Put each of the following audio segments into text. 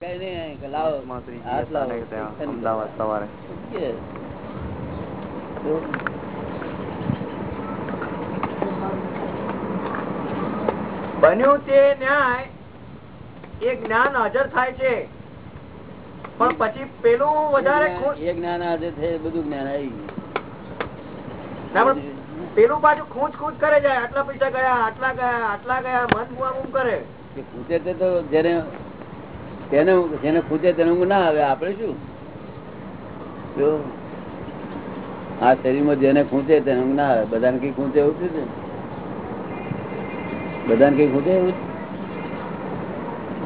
બન્યું તે ન્યાય. એ જ્ઞાન હાજર થાય છે. પણ પછી પેલું વધારે એ જ્ઞાન હાજર થાય બધું જ્ઞાન પણ ગયું. પેલું પાછું ખૂંચ ખૂંચ કરે જાય આટલા પૈસા ગયા આટલા ગયા આટલા ગયા મન બુઆ કરે. ખૂચે તે તો જેને તેને જેને ખૂટે તેને ઊંઘ ના આવે આપણે શું? જો આ શરીરમાં જેને ખૂંચે તેને ઊંઘ ના આવે બધાને કઈ ખૂંચે એવું છે? બધાને કઈ ખૂંચે એવું?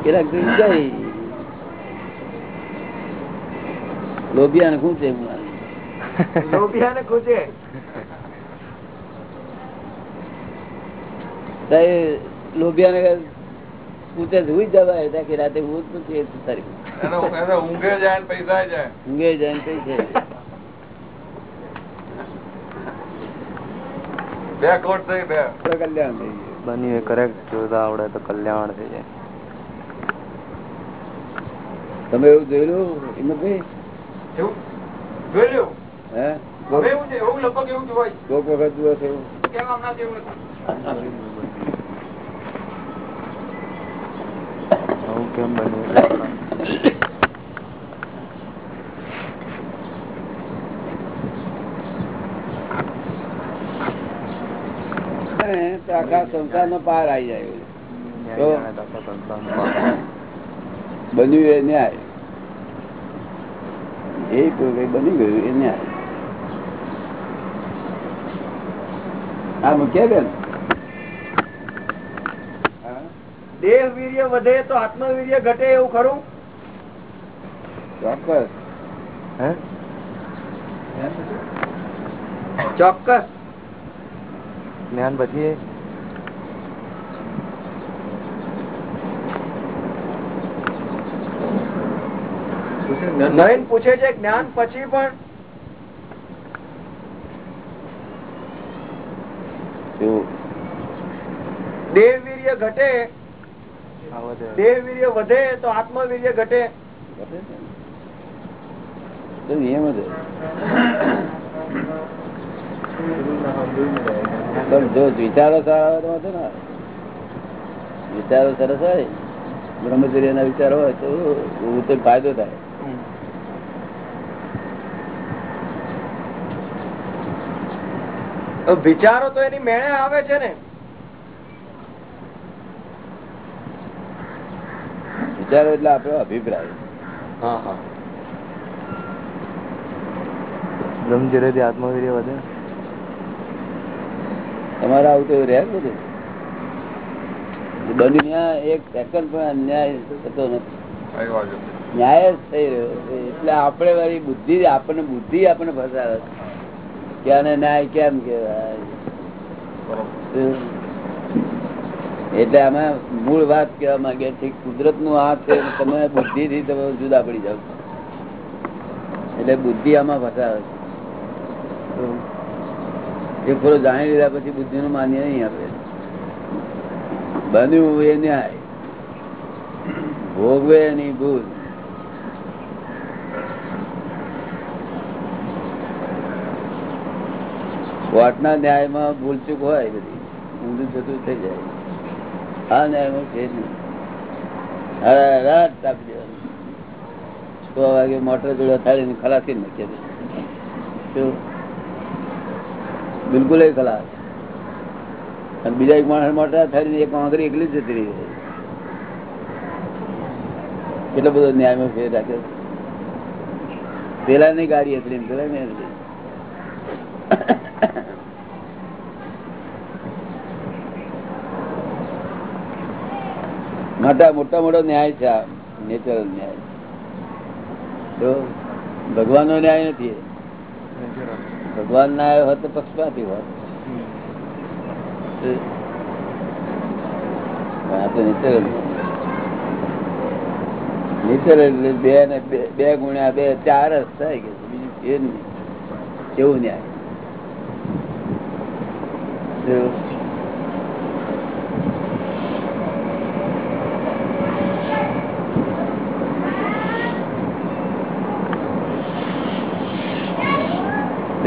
કેટલાક જાય લોભિયા ને ખૂંચે લોભિયા ને ખૂચે લોભિયા ને પૂછે સુઈ જવાય કે રાતે હું પૂછીએ સારી ઊંઘે જાય પૈસા જાય. ઊંઘે જાય પૈસા બે કોટ થઈ બે. કલ્યાણ થઈ ગયું કરેક્ટ જોતા આવડે તો કલ્યાણ થઈ જાય. તમે એવું જોયેલું હિંમતભાઈ એવું? જોયેલું? હે? હવે એવું એવું લગભગ એવું જ કોક વખત જુઓ છો એવું કેમ હમણાં જેવું નથી. આવું કેમ બન્યું તો આખા સંસાર નો પાર આવી જાય ન્યાય જાણે તો આખા સંસારનો પાર. બન્યું એ ન્યાય એ કોઈ કઈ બની ગયું એ ન્યાય આ મુખ્ય બેન હા, દેહ વીર્ય વધે તો આત્મવીર્ય ઘટે એવું ખરું? ચોક્કસ. ચોક્કસ. જ્ઞાન પછી નયન પૂછે છે જ્ઞાન પછી પણ? દેવ દેહ વીર્ય ઘટે દેહ વીર્ય વધે તો આત્મવીર્ય ઘટે. ઘટે છે ને. તો નિયમ જ પણ જો વિચારો સારા હોય તો વાંધો વિચારો સરસ હોય બ્રહ્મચર્ય ના વિચારો હોય તો તો ફાયદો થાય. વિચારો તો એની મેળે આવે છે ને. વિચારો એટલે આપણો અભિપ્રાય. હા હા. બ્રહ્મચર્યથી આત્મવીર્ય વધે? તમારે આવું તો રહ્યા બધું. એક સેકન્ડ પણ અન્યાય થતો નથી. ન્યાય જ થઈ રહ્યો એટલે આપણે વાળી બુદ્ધિ આપણને બુદ્ધિ આપણને ફસાવે ક્યાં ન્યાય કેમ કેવાય બરોબર. એટલે અમે મૂળ વાત કેવા માંગીએ છે કુદરતનું આ છે, તમે બુદ્ધિ થી તમે જુદા પડી જાવ એટલે બુદ્ધિ આમાં ફસાવે છે. એક ફરો જાણી લીધા પછી બુદ્ધિ નું માન્ય નહીં આપે. બન્યું એ ન્યાય. ભોગવે એની ભૂલ. કોર્ટના ન્યાયમાં ભૂલચૂક હોય બધી. ઊંધું જતું થઈ જાય આ ન્યાયમાં છે જ નહીં હરા રાત આપી દેવાનું. છ વાગે મોટર જોડે થાળીને ખલાસી નાખીએ શું? બિલકુલ ખલાસ. બીજા એક માણસ મોટા થાળી એક આંગળી એકલી જતી રહી કેટલો બધો ન્યાયમાં ફેર રાખ્યો. પેલા ની ગાડી હતી પેલા ની હતી. મોટા મોટા મોટો ન્યાય છે આ ન્યાય. ભગવાન નો ન્યાય નથી. ભગવાન ના હોત તો પક્ષપાતી હોત બે ગુણ્યા બે ચાર જ થાય કે બીજું કેવું ન્યાય શું?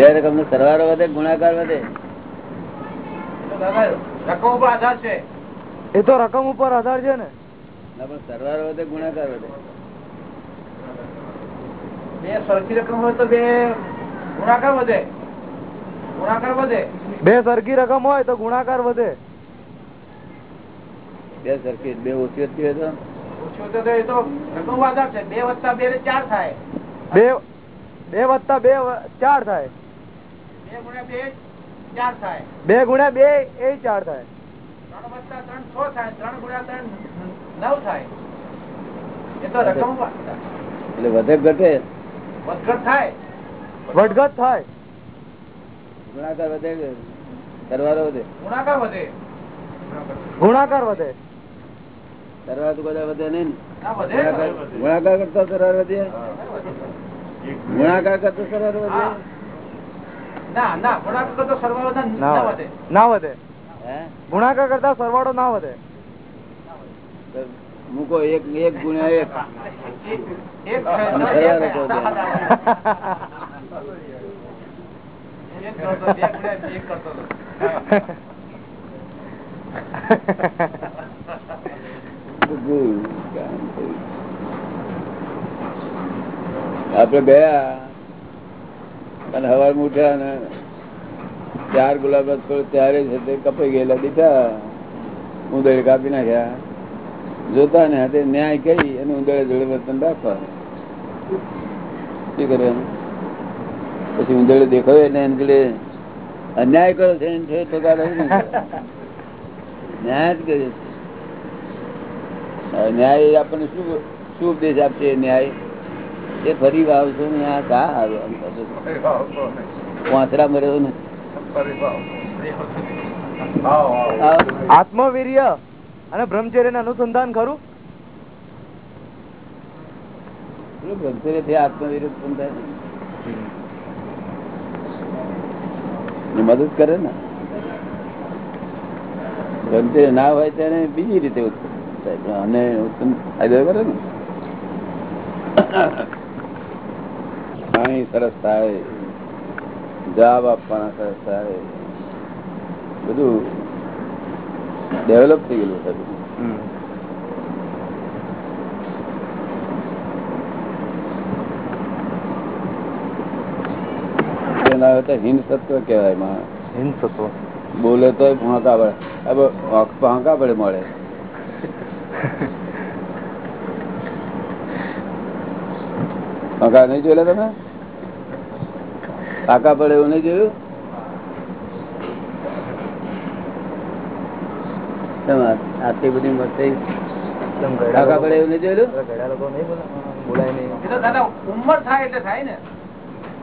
બે રકમ નો સરવાળો વધે ગુણાકાર વધે. રકમ ઉપર આધાર છે. એ તો રકમ ઉપર આધાર છે ને. ના પણ સરવાળો વધે ગુણાકાર વધે. બે સરખી રકમ હોય તો બે ગુણાકાર વધે. ગુણાકાર વધે. બે સરખી રકમ હોય તો ગુણાકાર વધે. બે સરખી બે ઓછી હોય તો? ઓછું તો એ તો રકમ ઉપર આધાર છે. બે વત્તા બે ચાર થાય. બે બે વત્તા બે ચાર થાય. બે ગુણ્યા બે એ ચાર થાય. ત્રણ વત્તા ત્રણ છ થાય ત્રણ ગુણ્યા ત્રણ નવ થાય. એ તો રકમ ઉપર એટલે વધે ઘટે. વધઘટ થાય. વધઘટ થાય. ગુણાકાર વધે સરવાળો વધે? ગુણાકાર વધે. ગુણાકાર વધે. સરવાળો તો બધા વધે નહીં ને. ગુણાકાર ગુણાકાર કરતા સરવાળો વધે? ગુણાકાર કરતા સરવાળો વધે. ના ના ગુણાકાર સરવાળો ના ના ના વધે. ગુણાકાર કરતા સરવાળો ના વધે. મૂકો એક એક ગુણ્યા એક. આપડે ગયા. અને હવાર ઉઠ્યા ને ચાર ગુલાબ ત્યારે છે તે કપાઈ ગયેલા. દીધા. ઉંદર કાપી નાખ્યા. જોતા ને હાથે ન્યાય કરી અને ઉંદરે જોડે વર્તન રાખવા શું કરવાનું પછી ઉંદરે દેખાવે ને એમ જોડે અન્યાય કરો છે એને છે નથી. ન્યાય જ કરે છે. ન્યાય આપણને શું શું ઉપદેશ આપશે? ન્યાય એ ફરી વાવશો ને આ કા આમ વાંસરા મર્યો ને આત્મવીર્ય અને બ્રહ્મચર્ય અનુસંધાન ખરું? મદદ કરે ને. બ્રહ્મચર્ય ના હોય તેને બીજી રીતે ઉત્પન્ન થાય. પણ ઉત્પન્ન ફાયદો કરે ને. પાણી સરસ થાય. જવાબ આપવાના સરસ થાય. બધું ડેવલપ થઈ ગયેલું છે બધું. એના તો હિંદ સત્વ કહેવાયમાં તત્વ બોલે તો ફાંકા પડે. ફાંકા પડે મળે. ફાંકા નહીં જોયેલા તમે? ફાંકા પડે એવું નહીં જોયું? આટલી બધી મસ્તી ફાંકા પડે એવું નહીં જોયેલું? બોલાય નહીં. એ તો દાદા ઉંમર થાય એટલે થાય ને.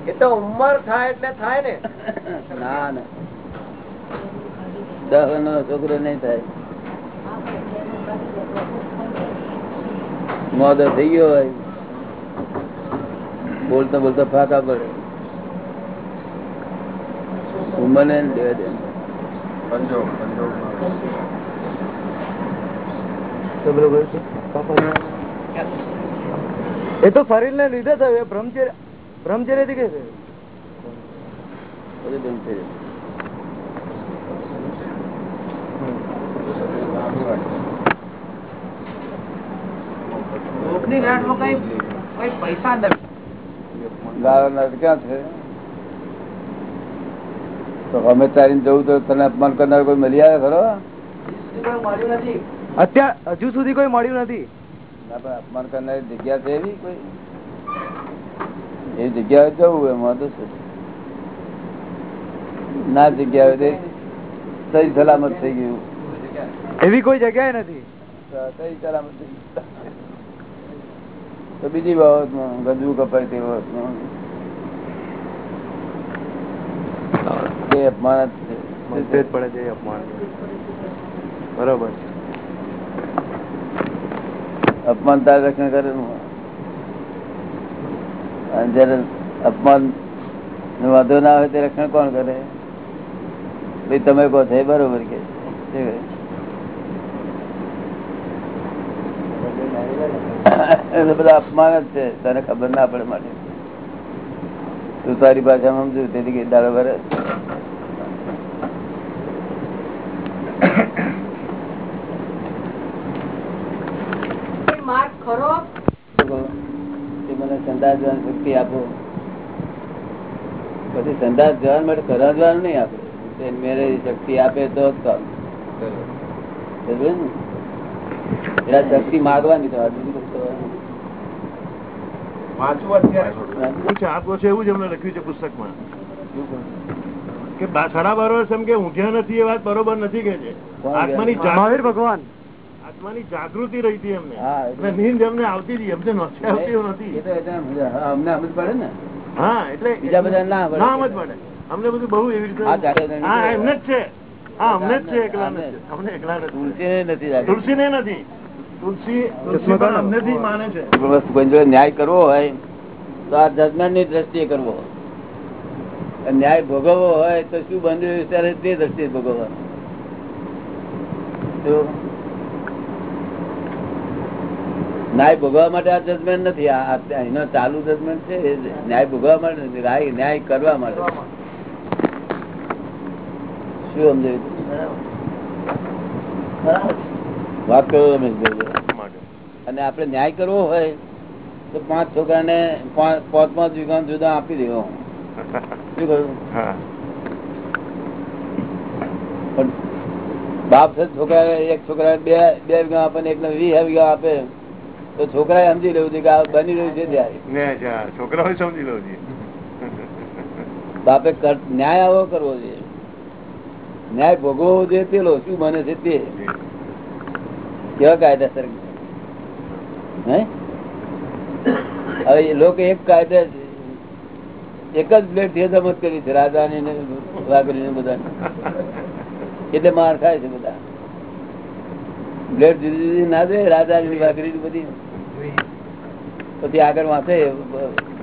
એ તો ઉંમર થાય એટલે થાય ને. ના ના. દસ નો છોકરો નહીં થાય. મોદો થઈ ગયો હોય. બોલતો બોલતો ફાકા પડે. ઉંમર ને દેવા એ તો શરીર ને લીધે થયું બ્રહ્મચર્ય બ્રહ્મચર્યથી કઈ થયું બધું બંધ થઈ જાય. લોકની ગાંઠમાં કઈ કઈ પૈસા નથી ગાળાના ક્યાં છે? તો અમે તારીને જવું તો તને અપમાન કરનાર કોઈ મળી આવે ખરો? અત્યાર હજુ સુધી કોઈ મળ્યું નથી. ના અપમાન કરનારી જગ્યા છે એવી કોઈ? એ જગ્યાએ જવું એમાં તો શું ના જગ્યાએ સહી સલામત થઈ ગયું. એવી કોઈ જગ્યાએ નથી. સહી સલામત તો બીજી બાબતમાં ગજવું કપાય તે બાબતમાં. એ અપમાન પડે છે એ અપમાન. બરોબર. અપમાન તાર રક્ષણ કરે જયારે અપમાન વાંધો ના હોય તે રક્ષણ કોણ કરે? ભાઈ તમે કહો છો બરોબર કે બધા અપમાન જ છે. તને ખબર ના પડે માટે. તું તારી ભાષામાં સમજુ તેથી દાડો ભરે. માર્ગ મને સંદાસ જવાની શક્તિ આપો. પછી સંદાસ જવા માટે કરવા જવાનું નહીં આપે. તે મેરે શક્તિ આપે તો જ કામ શક્તિ માગવાની છે એવું જ લખ્યું છે પુસ્તકમાં. નથી. કે સાડા બાર વર્ષ એમ કે ઊંઘ્યા નથી એ વાત બરોબર નથી કે છે. આત્માની કે? ભગવાન. આત્માની જાગૃતિ રહી હતી એમને. એટલે- નીંદ એમને આવતી હતી એમને નથી. આવતી એવું નથી અમને સમજ પડે ને? હા એટલે બીજા બધા ના સમજ પડે. અમને બધું બહુ એવી રીતે હા એમને જ છે. હા અમને જ છે એકલા અમને એકલા તુલસી નથી તુલસી ને નથી. તુલસી તુલસી પણ અમને થી માને છે. બસ કોઈ જોડે ન્યાય કરવો હોય તો આ જજમેન્ટની દ્રષ્ટિએ કરવો ન્યાય ભોગવવો હોય તો શું બન્યું ત્યારે તે દ્રષ્ટિએ ભોગવવાનો તો ન્યાય ભોગવવા માટે આ જજમેન્ટ નથી. એનો ચાલુ જજમેન્ટ છે ન્યાય ભોગવવા માટે નથી. ન્યાય કરવા માટે. શું સમજાયું? કરો અને આપણે ન્યાય કરવો હોય તો પાંચ છોકરાને પાંચ પાંચ પાંચ વીઘા જુદા આપી દેવો. શું કહ્યું? પણ બાપ છે છોકરા એક છોકરા બે બે વીઘા આપે ને એકને વીસ વીઘા આપે. તો છોકરા સમજી લેવું છે કે આ બની રહ્યું છે ત્યારે. છોકરાઓ સમજી લેવું છે બાપે ન્યાય આવો કરવો જોઈએ. ન્યાય ભોગવવો જોઈએ પેલો શું બને છે તે? કેવા કાયદેસર? હે? હવે લોકો એક કાયદે એક જ પ્લેટથી રમત કરી છે રાજાની ને વાઘરી ને બધા એટલે માર ખાય છે બધા. બ્લેડ જુદી જુદી ના જોઈએ રાજા ની વાઘરી બધી. પછી આગળ વાંચે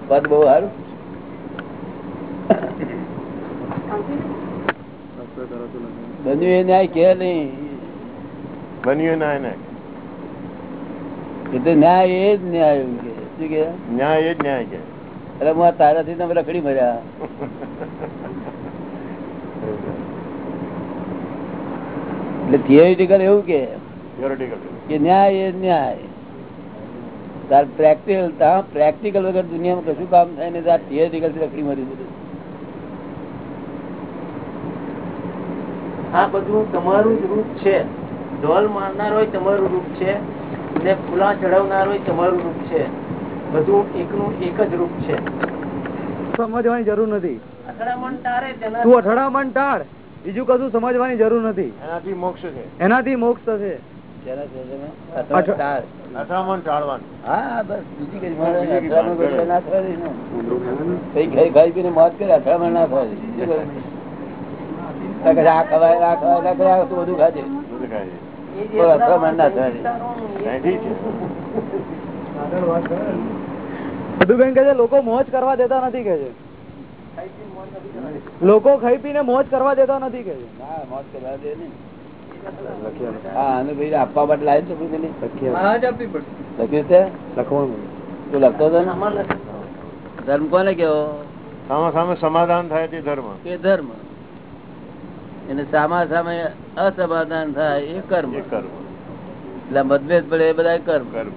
પદ બહુ સારું. બન્યું એ ન્યાય કે નહીં? બન્યું ના એને એ ન્યાય એ જ ન્યાય એવું કે. શું કે? ન્યાય એ જ ન્યાય કે. એટલે હું તારાથી તમે રખડી મર્યા. એટલે થિયરિટિકલ એવું કે. કે ન્યાય એ ન્યાય. તાર પ્રેક્ટિકલ પ્રેક્ટિકલ વગર દુનિયામાં કશું કામ થાય ને તાર થિયરિકલથી રખડી મરી બધું આ બધું તમારું જ રૂપ છે. ઢોલ મારનાર હોય તમારું રૂપ છે. ને ફૂલા ચડાવનાર હોય તમારું રૂપ છે. બધું એકનું એક જ રૂપ છે. સમજવાની જરૂર નથી. અથડામણ ટાળે તેના તું અઠડામણ ટાળ. બીજું કશું સમજવાની જરૂર નથી. એનાથી મોક્ષ છે. એનાથી મોક્ષ થશે. ના ને. ના ના ના લોકો મોજ કરવા દેતા નથી કે છે. લોકો ખાઈ પીને મોજ કરવા દેતા નથી કે છે. ના કરવા દે ને હા આપવા માટે લાવી પડશે. લખ્યું છે? લખવાનું. તું લખતો હતો ને? ધર્મ કોને કેવો સામા સામે સમાધાન થાય તે ધર્મ. એ ધર્મ. એને સામા સામે અસમાધાન થાય એ કર્મ. એ કર્મ. એટલે મતભેદ પડે એ બધા કર્મ. કર્મ.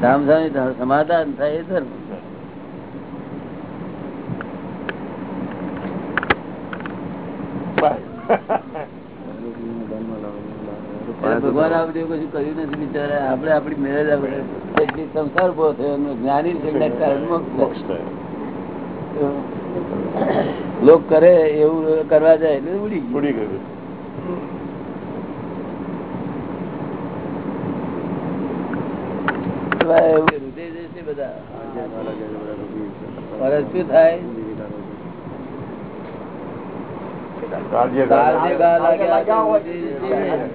સામ સામે સમાધાન થાય એ ધર્મ એટલે ભગવાન આ બધું કશું કર્યું નથી બિચારા. આપડે આપડી મેરેજ સંસાર ઊભો થયો જ્ઞાની લોક કરે એવું કરવા જાય એટલે ઉડી ઉડી ગયું. બધા. ફરજ શું થાય? કાળજે કાળજે ગા લાગ્યા તો હૃદય જશે.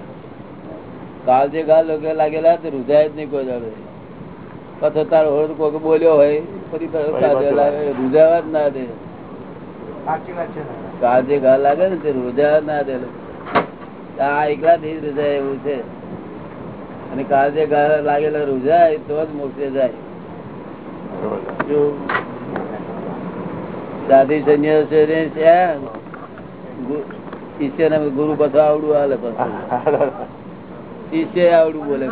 કાળજે ગા લોકો લાગેલા તો રૂજાય જ નહીં કોઈ જાડે પછી તારો હોય કોઈ બોલ્યો હોય ફરી હૃદયવા જ ના દે. કાળજે ઘા લાગે ને તે હૃદય ના દે. આ એકલા થી રૂજાય એવું છે. અને કાળજે ગાલ લાગેલા રૂજાય તો જ મોક્ષે જાય. સાધી સંન્યાસ શિષ્ય ગુરુ પાછું આવડું હાલે પાછું. શિષ્ય આવડું બોલે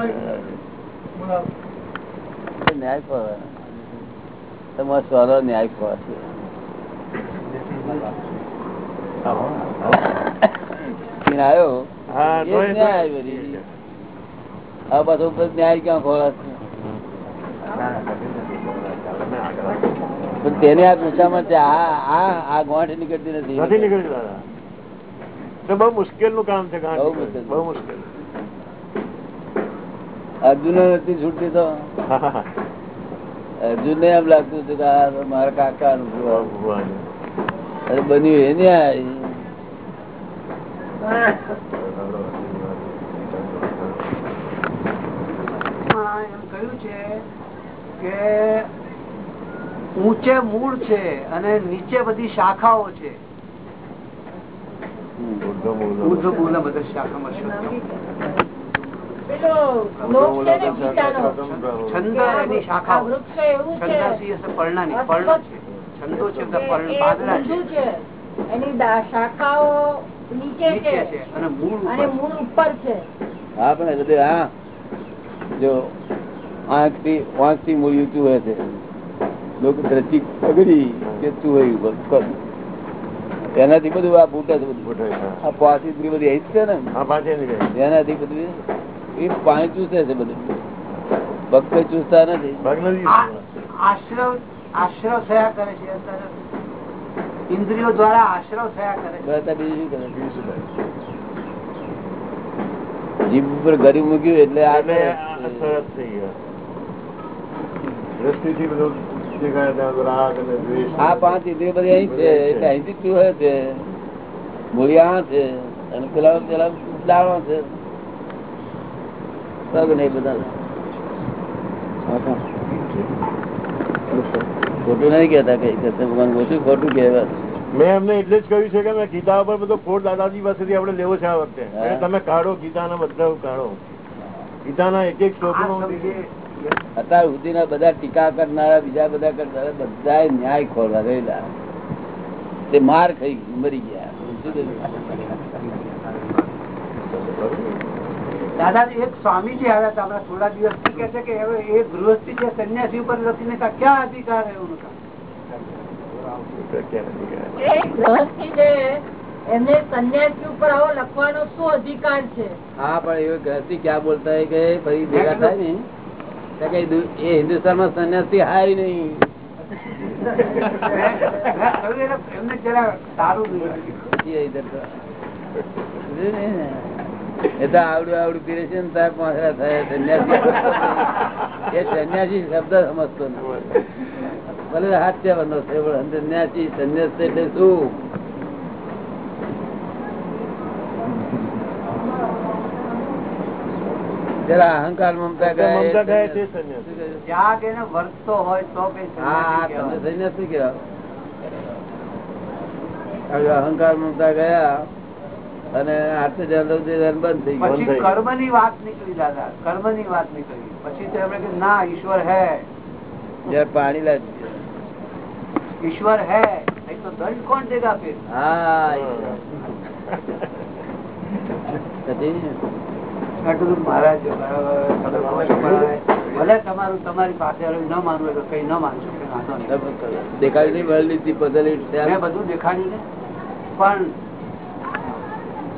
ન્યાય ફળ તમારો સ્વરો ન્યાય છે. આવ્યો ન્યાય આ પાછો ન્યાય ક્યાં ખોળાશે? પણ તેને આ ગુસ્સામાં આ આ ગોઠ નીકળતી નથી. નથી નીકળી દાદા. તો બહુ મુશ્કેલનું કામ છે બહુ મુશ્કેલ. અર્જુન નથી છૂટતી તો. અર્જુન ને એમ લાગતું હતું કે મારા કાકા અરે બન્યું એ છે કે ઊંચે મૂળ છે અને નીચે બધી શાખાઓ છે. શાખાઓ નીચે છે. અને મૂળ ઉપર છે. હા પણ એ હા જો આંખથી આંખથી મૂળ્યું તું હોય છે. લોકો દ્રષ્ટિ પગડી કે તું હોય. એનાથી બધું આ ફૂટે છે. બધું આ પાછી બધી બધી એ છે ને. એનાથી બધું એ પાણી ચૂસે છે બધું. ભક્ત ચૂસતા નથી. આશ્રવ આશ્રવ થયા કરે છે ઇન્દ્રિયો દ્વારા આશ્રવ થયા કરે બીજું શું કરે? જીભ ઉપર ગરી મૂક્યું એટલે આ સરસ થઈ ગયા. આ પાંચ ઇન્દ્રિયો બધી અહીં છે. એટલે અહીંથી ચૂહે છે? મૂળિયા છે અને પેલા પેલા દાણો છે. પગ નહીં બધા. ખોટું નહીં કેતા કઈ. કે ભગવાન ઓછું ખોટું કહેવા મેં એમને એટલે જ કહ્યું છે કે મેં ગીતા ઉપર બધો ખોટ દાદાજી પાસેથી આપણે લેવો છે આ વખતે. તમે કાઢો ગીતાના બધા કાઢો. ગીતાના એક એક શ્લોક અત્યાર સુધીના બધા ટીકા કરનારા બીજા બધા કરનારા બધા ન્યાય ખોરવા રહેલા. તે માર ખાઈ મરી ગયા. દાદાજી એક સ્વામીજી આવ્યા હતા આપણા થોડા દિવસથી કે છે કે એ ગૃહસ્થી જે સંન્યાસી ઉપર લખીને ક્યાં અધિકાર એવું ગૃહસ્થી જે સન્યાસી ઉપર આવો લખવાનો શું અધિકાર છે? હા પણ એ ગ્રહસ્થી ક્યાં બોલતા કે ભાઈ ભેગા થાય ને? એ હિન્દુસ્તાનમાં સંન્યાસી હાય નહીં. મેં તો. આવડું આવડું પીરે છે ને થાય, સન્યાસી એ સંન્યાસી શબ્દ સમજતો નથી ભલે હાથ્ય બંધો છે પણ સન્યાસી, સંન્યાસ એટલે શું? જરા અહંકાર મમતા વર્તતો હોય તો અહંકાર મમતા ગયા અને આઠ હજાર બંધ થઈ ગયું. કર્મની વાત નીકળી દાદા કર્મની વાત નીકળી. પછી તો એમણે કે ના ઈશ્વર હે. પાણી લાગી ઈશ્વર હે. તો દંડ કોણ દેગા ફિર હા. મહારાજ. ભલે તમારું તમારી પાસે ન માનવું કઈ ન માનશો નહીં. મેં બધું દેખાડ્યું ને પણ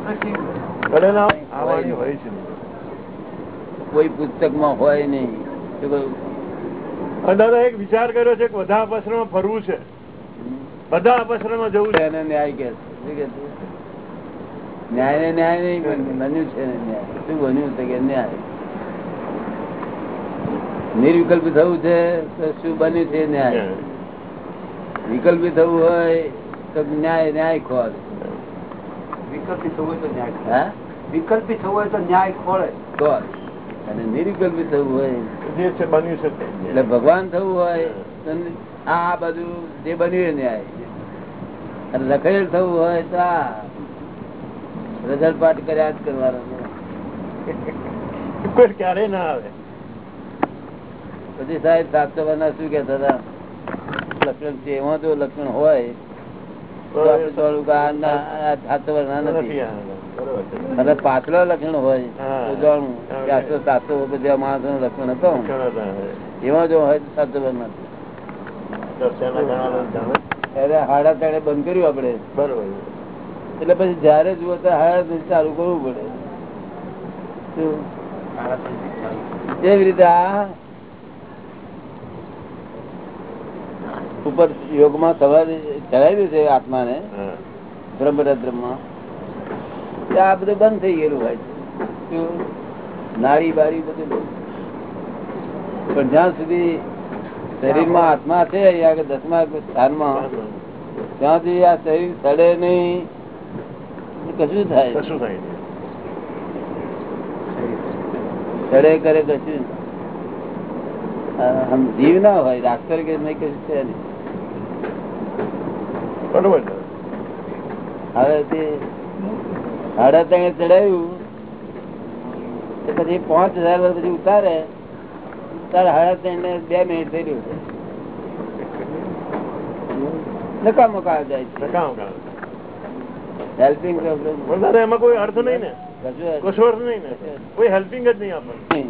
કોઈ પુસ્તકમાં હોય છે. કોઈ પુસ્તકમાં હોય નહીં. દાદા એક વિચાર કર્યો છે કે બધા અપસરમાં ફરવું છે. બધા અપસરમાં જવું છે. એને ન્યાય કે છે. ન્યાય ને ન્યાય નહીં બન્યું બન્યું છે ન્યાય. શું બન્યું છે કે ન્યાય? નિર્વિકલ્પ થવું છે તો શું બન્યું છે ન્યાય? વિકલ્પી થવું હોય તો ન્યાય ન્યાય ખોલ વિકલ્પી થવું હોય તો ન્યાય વિકલ્પી થવું હોય તો ન્યાય ખોળે. ખોલ અને નિર્વિકલ્પી થવું હોય જે છે બન્યું છે એટલે ભગવાન થવું હોય તો આ બધું જે બન્યું ન્યાય. અને લખેલ થવું હોય તો આ. રજળ પાઠ કર્યા જ કરવાનો. કોઈ ક્યારેય ના આવે. પછી સાહેબ સાતસોના શું કે હતા? લક્ષણ છે એમાં જો લક્ષણ હોય. અને પાછલા લક્ષણ હોય. તો જાણવું કે સાતસો બધા માણસો નું લક્ષણ હતો. એમાં જો હોય સાતસો નથી. ત્યારે હાડા તાડે બંધ કર્યું આપડે બરોબર. એટલે પછી જયારે જુઓ ત્યારે ચાલુ કરવું પડે. એવી રીતે આ ઉપર યોગમાં સવાર ચડાવ્યું છે આત્માને. બ્રહ્મરદ્રમાં આ બધું બંધ થઈ ગયેલું હોય છે. નારી બારી બધું પણ જ્યાં સુધી શરીરમાં આત્મા છે અહીંયા આગળ દસમા સ્થાનમાં ત્યાં સુધી આ શરીર સડે નહીં કશું થાય કશું થાય નહીં. કરે કશું. આમ જીવ ના હોય ડાક્ટર કે નહીં કશું છે બરોબર. હવે તે સાડા ત્રણે ચડાવ્યું પછી પાંચ હજાર વર્ષ પછી ઉતારે તારે સાડા ત્રણ બે મિનિટ થઈ રહ્યું છે. નકામો કાળ જાય છે. હેલ્પિંગ એમાં કોઈ અર્થ નહીં ને? કશો અર્થ નહીં ને? કોઈ હેલ્પિંગ જ નહીં આપણને.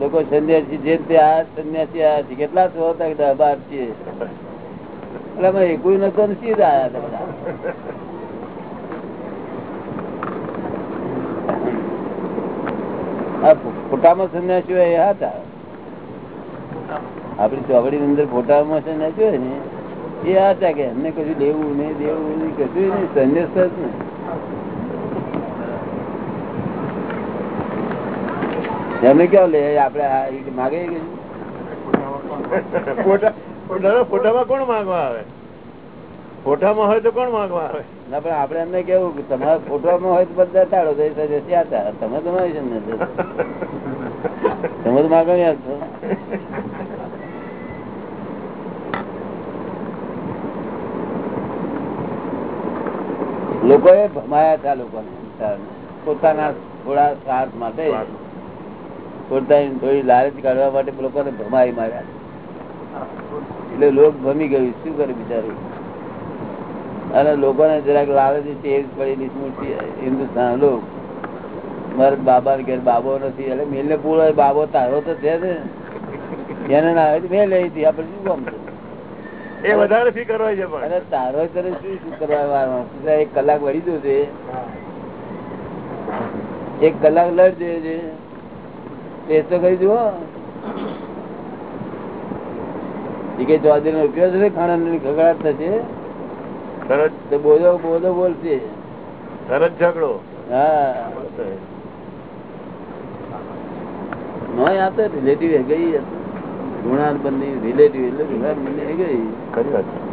લોકો સંન્યાસી જે તે આ સંન્યાસી આ છે કેટલા છો બાર છીએ એટલે અમે એકુય નતો સીધા આયા હતા બધા. ફોટામાં સંન્યાસીઓ એ હતા. આપડી ચોકડી અંદર ફોટામાં સંન્યાસી હોય ને એ હતા કે એમને કશું દેવું નહીં દેવું નહીં કશું નહીં સંન્યાસ જ નહીં. એમને કેવું લે? આપડે માગે ફોટામાં કોણ માંગવા આવે? ફોટામાં હોય તો કોણ માંગવા આવે? ના પણ આપડે એમને કેવું કે તમારા ફોટામાં હોય તો બધા તાળો તો. તમે તમારી છે ને તમે તો માગણી આપશો લોકોએ ભમાયા હતા લોકોને. પોતાના થોડા સ્વાર્થ માટે. પોતાની થોડી લાલચ કાઢવા માટે લોકોને ભમાઈ માર્યા. એટલે લોક ભમી ગયું. શું કરે બિચારું? અને લોકોને જરાક પડેલી સ્મૃતિ હિન્દુસ્તાન લોક. મારા બાબા ઘેર બાબો નથી. એટલે મેલને પૂરો બાબો તારો તો છે ને. એને ના આવે મેં લઈ હતી આપણે શું છે? એ વધારે ફી કરવાય છે પણ. અરે તારો તને શું શું કરવા એક કલાક વળી દો છે એક કલાક લડ છે ટેસ્ટ તો કરી જુઓ. કે કઈ નો ઉપયોગ છે ખાણા ખગડાટ થશે. તો બોલો બોલો બોલશે. તરત ઝઘડો. હા. નોય આ તો રિલેટિવ ગઈ રિલેટિવ એટલે ગઈ.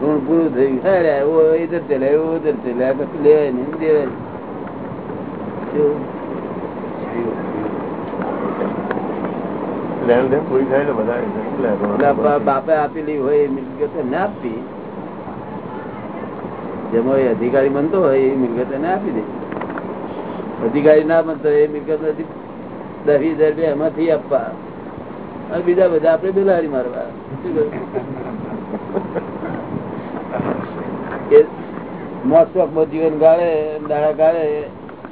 ઋણ પૂરું થયું અરે ઇધર ચલે ઉધર ચલે આ કશું લેવાય નહીં દેવાય. બાપે આપેલી હોય એ મિલકત ના આપી. જેમાં એ અધિકારી બનતો હોય એ મિલકત એને આપી દે. અધિકારી ના બનતો એ મિલકત નથી. દસ હજાર રૂપિયા એમાંથી આપવા. અને બીજા બધા આપડે બિલાડી મારવા. જીવન ગાળે દાડા ગાળે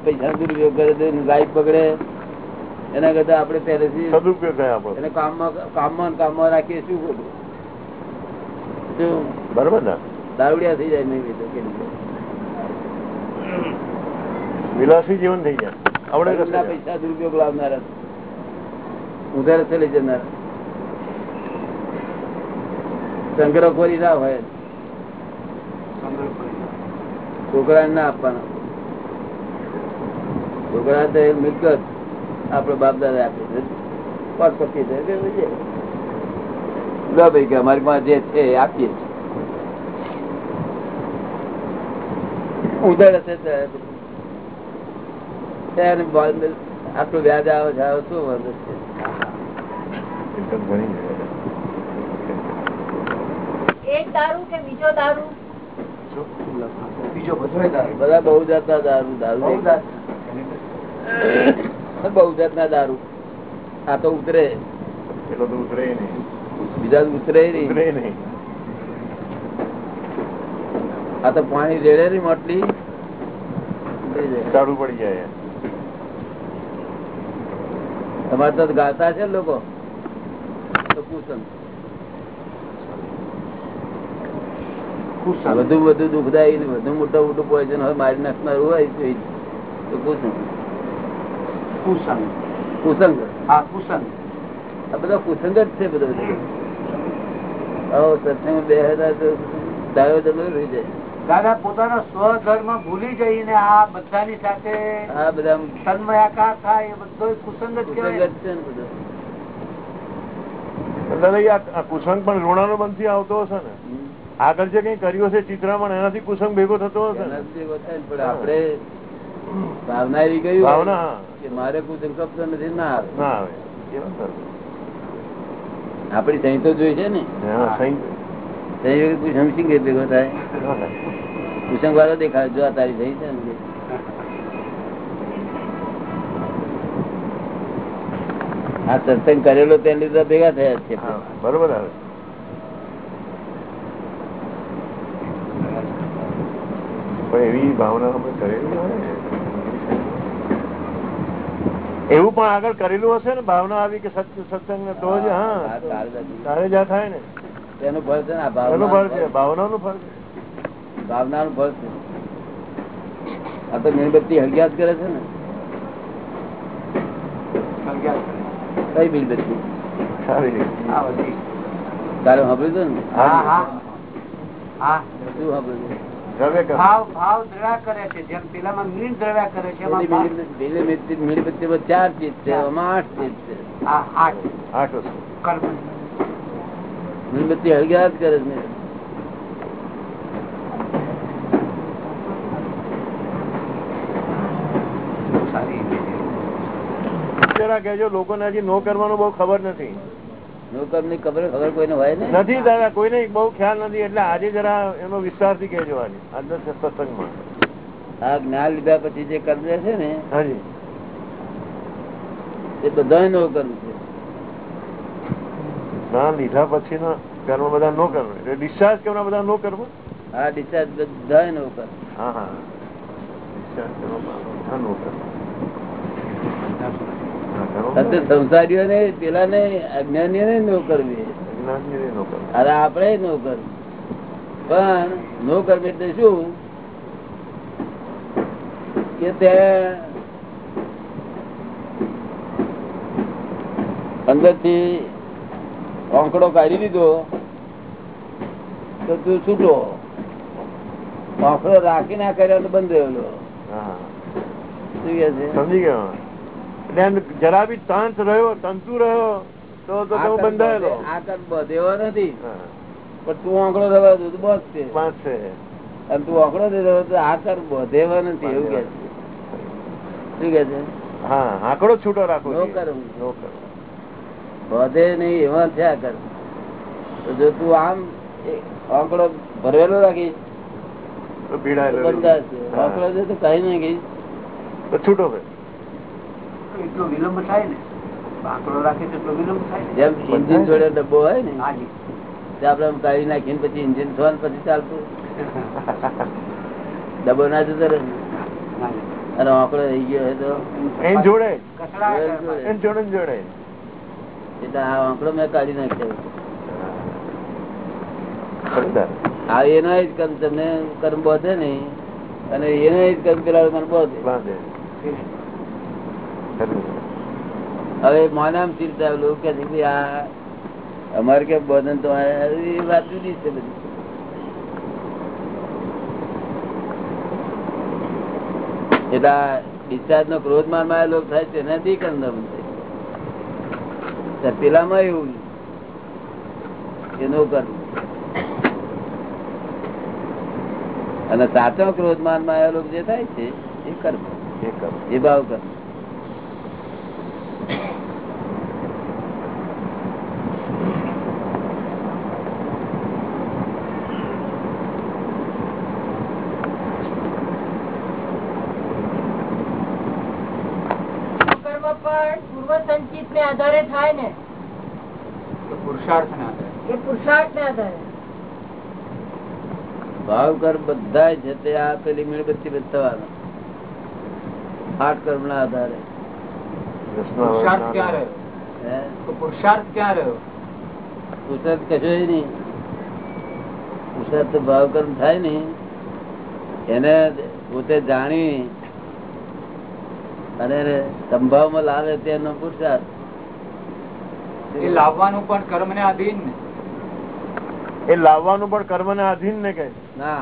પૈસા દુરુપયોગ કરે તો લાઈફ બગડે. એના કરતા આપડે પહેલેથી સદુપયોગ એને કામમાં કામમાં કામમાં રાખીએ શું ખોટું શું? બરોબર ને? દારૂડિયા થઈ જાય નહીં. વિલાસી જીવન થઈ જાય. આપણે પૈસા દુરુપયોગ લાવનારા. ઉધાર રસ્તે લઈ સંગ્રહ કોરી ના હોય. છોકરા ના. આપવાના. છોકરા તો મિલકત આપડે બાપ દાદા આપી છે. પાંચ પચીસ ભાઈ કે અમારી પાસે જે છે એ આપીએ ઉધાર હશે આટલું વ્યાજ આવે છે આવે શું વાંધો છે? ઘણી છે. એક દારૂ કે બીજો દારૂ? બીજો બધો દારૂ. બધા બહુ જાતના દારૂ દારૂ બહુ એક- દારૂ. બહુ જાતના દારૂ. આ તો ઉતરે. એટલો તો ઉતરે નહીં. બીજા ઉતરે નહીં. ઉતરે આ તો પાણી રેડે ની મોટલી. ઉતરી પડી જાય. તમારે તો ગાતા છે ને લોકો. વધુ વધુ દુઃખદાયી વધુ મોટું મોટું પોઈઝન હોય મારી નાખનાર હોય તો કુસંગ કુસંગ. કુસંગ. હા કુસંગ. આ બધા કુસંગ જ છે બધો સત્સંગ બે હજાર દાયો દલો રહી જાય. દાદા પોતાનો સ્વધર્મ ભૂલી જઈને આ બધાની સાથે આ બધા તન્મયાકાર થાય એ બધો કુસંગ જ કહેવાય. દાદા કુસંગ પણ ઋણાનો બંધથી આવતો હશે ને. આગળ જે કઈ કર્યું હશે ચિત્રામણ એનાથી કુસંગ ભેગો થતો હશે આપણે ભાવના એવી ગયું ભાવના, કે મારે કુસંગ કપતો નથી ના આવે. ના આવે. એ વાત સહી તો જોઈ છે ને. વગર કુસંગ સિંહ ભેગો થાય. કુસંગ વાળો દેખાય જો આ તારી સહી છે ને. આ સત્સંગ કરેલો તે લીધે ભેગા થયા છે. બરોબર આવે. પણ એવી ભાવના આપણે કરેલી એવું પણ આગળ કરેલું હશે ને? ભાવના આવી કે સત્સંગ ને તો જ હા. તારે- જ્યાં થાય ને. તેનું ફળ છે ને ફળ છે. ભાવના નું ફળ છે. ભાવના નું ફળ છે. આ તો મીણબત્તી હળગ્યા કરે છે ને. કઈ બિલ બધી. તારે સાંભળ્યું હતું ને? હા હા. હા. શું સાંભળ્યું ચાર ચીજ છે. આમાં આઠ ચીજ છે. હા આઠ. આઠ વસ્તુ. મીણબત્તી હળગ્યા જ કરે છે ને સારી જરા કહેજો લોકોને હજી નો કરવાનું બહુ ખબર નથી. ની ખબર ખબર કોઈને હોય ને? નથી દાદા કોઈને બહુ ખ્યાલ નથી એટલે આજે જરા એનો વિસ્તારથી કેજો આજે આજના સત્સંગમાં. આ જ્ઞાન લીધા પછી જે કર્મ છે ને હાજી. એ બધા નો કર્મ છે. ના લીધા પછી ના કર્મ બધા નો કર્મ એટલે ડિસ્ચાર્જ કરવા બધા નો કર્મ આ ડિસ્ચાર્જ બધા નો કર્મ હા હા. ડિસ્ચાર્જ કરવા નો કર્મ અત્યારે સંસારીઓ ને પેલા ને અજ્ઞાનીઓ ને નો કરવી અરે આપડે નો કરવી પણ નો કરવી એટલે શું? કે તે અંદરથી આંકડો કાઢી લીધો તો તું છૂટો. આંકડો રાખી ના કર્યો તો બંધ રહેલો હા. શું કે છે? સમજી ગયો. જરા બી તંત રહ્યો તંતુ રહ્યો તો તો કર્મ બંધાયેલો. બધે- બધેવો નથી. હા, પણ તું આંકડો થવા તો બસ છે. પાંચ છે. અને તું આંકડો દેતો તો આ બધેવો નથી એવું કે છે. શું કે છે? હા આંકડો છૂટો રાખો નો કરું. નો કરું. બધે નહીં એવા છે આકર તો જો તું આમ આંકડો ભરેલો રાખીશ પીડાયેલો બંધાશે હા. આંકડો દે તો કઈ નહીં તો છૂટો ભાઈ. એટલો વિલંબ થાય ને? આંકડો રાખે એટલો વિલંબ થાય જેમ ઇન્જિન જોડે ડબ્બો હોય ને હાજી તે આપડે કાઢી નાખીને પછી ઇન્જિન થવાનું પછી ચાલતું. ડબ્બો ના જતો રહે અને આંકડો રહી ગયો હોય તો જોડે? જોડે. જોડે એટલે આ આંકડો મેં કાઢી નાખ્યો. હા એનો જ કર્મ તમને કર્મ બોધે નહીં. અને એનો જ કર્મ પેલા કર્મ બોધે. હવે મોનામ ચિંતા લોકો કે આ અમારે કે બોધન તો વાત જુદી છે બધી. એટલે ડિસ્ચાર્જ નો ક્રોધ મારમાં લોક થાય છે નથી થાય પેલામાં એવું એનું કરવું અને સાચો ક્રોધ માનમાં લોક જે થાય છે એ કરવું એ ભાવ કર્મ કર્મ પણ પૂર્વ સંચિત ને આધારે થાય ને પુરુષાર્થ ના આધારે. એ પુરુષાર્થ ને આધારે. ભાવ કર્મ બધા છે તે આ પેલી મીણબત્તી બતાવવાના આઠ કર્મ ના આધારે. પુરુષાર્થ ક્યાં રહ્યો? તો પુરુષાર્થ ક્યાં રહ્યો? પુરુષાર્થ કશો નહીં. પુરુષાર્થ ભાવ કર્મ થાય ને એને પોતે જાણી અને સંભાવમાં લાવે તેનો પુરુષાર્થ. એ લાવવાનું પણ કર્મ ને આધીન ને. એ લાવવાનું પણ કર્મ ને આધીન ને. કઈ ના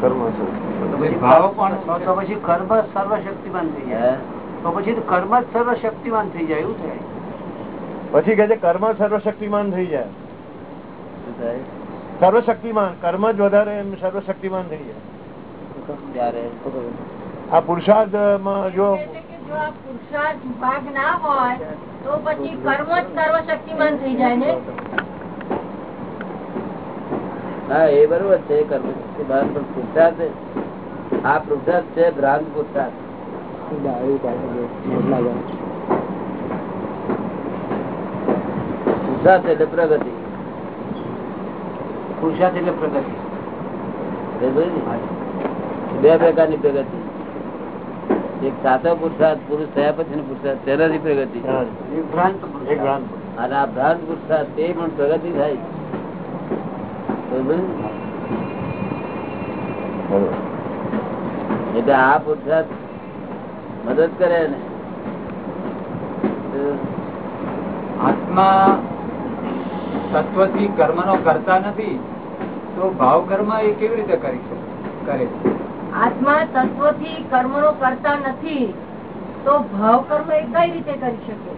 કર્મ છે. પછી ભાવ પણ તો પછી કર્મ જ સર્વશક્તિમાન થઈ જાય. તો પછી કર્મ જ સર્વશક્તિમાન થઈ જાય એવું થાય. પછી કે છે કર્મ સર્વશક્તિમાન થઈ જાય. શું થાય? સર્વશક્તિમાન કર્મ જ વધારે એમ સર્વશક્તિમાન થઈ જાય. ત્યારે આ પુરુષાર્થમાં જો કહે છે કે જો આ પુરુષાર્થ ભાગ ના હોય તો પછી કર્મ જ સર્વશક્તિમાન થઈ જાય ને? હા એ બરોબર છે કર્મ શક્તિમાન પણ પુરુષાર્થ આ પુરુષાર્થ છે ભ્રાંત પુરુષાર્થ. પુરુષાર્થ એટલે પ્રગતિ. પુરુષાર્થ એટલે પ્રગતિ? બે પ્રકારની પ્રગતિ. એક સાચો પુરુષાર્થ પુરુષ થયા પછી પુરુષાર્થ તેનાથી પ્રગતિ. અને આ ભ્રાંત પુરુષાર્થ તે પણ પ્રગતિ થાય. એટલે આ પુરુષાર્થ મદદ કરે ને. આત્મા તત્વથી કર્મ નો કરતા નથી તો ભાવ કર્મ એ કેવી રીતે કરી શકે? કરે આત્મા તત્વથી કર્મનો કરતા નથી તો ભાવ કર્મ એ કઈ રીતે કરી શકે?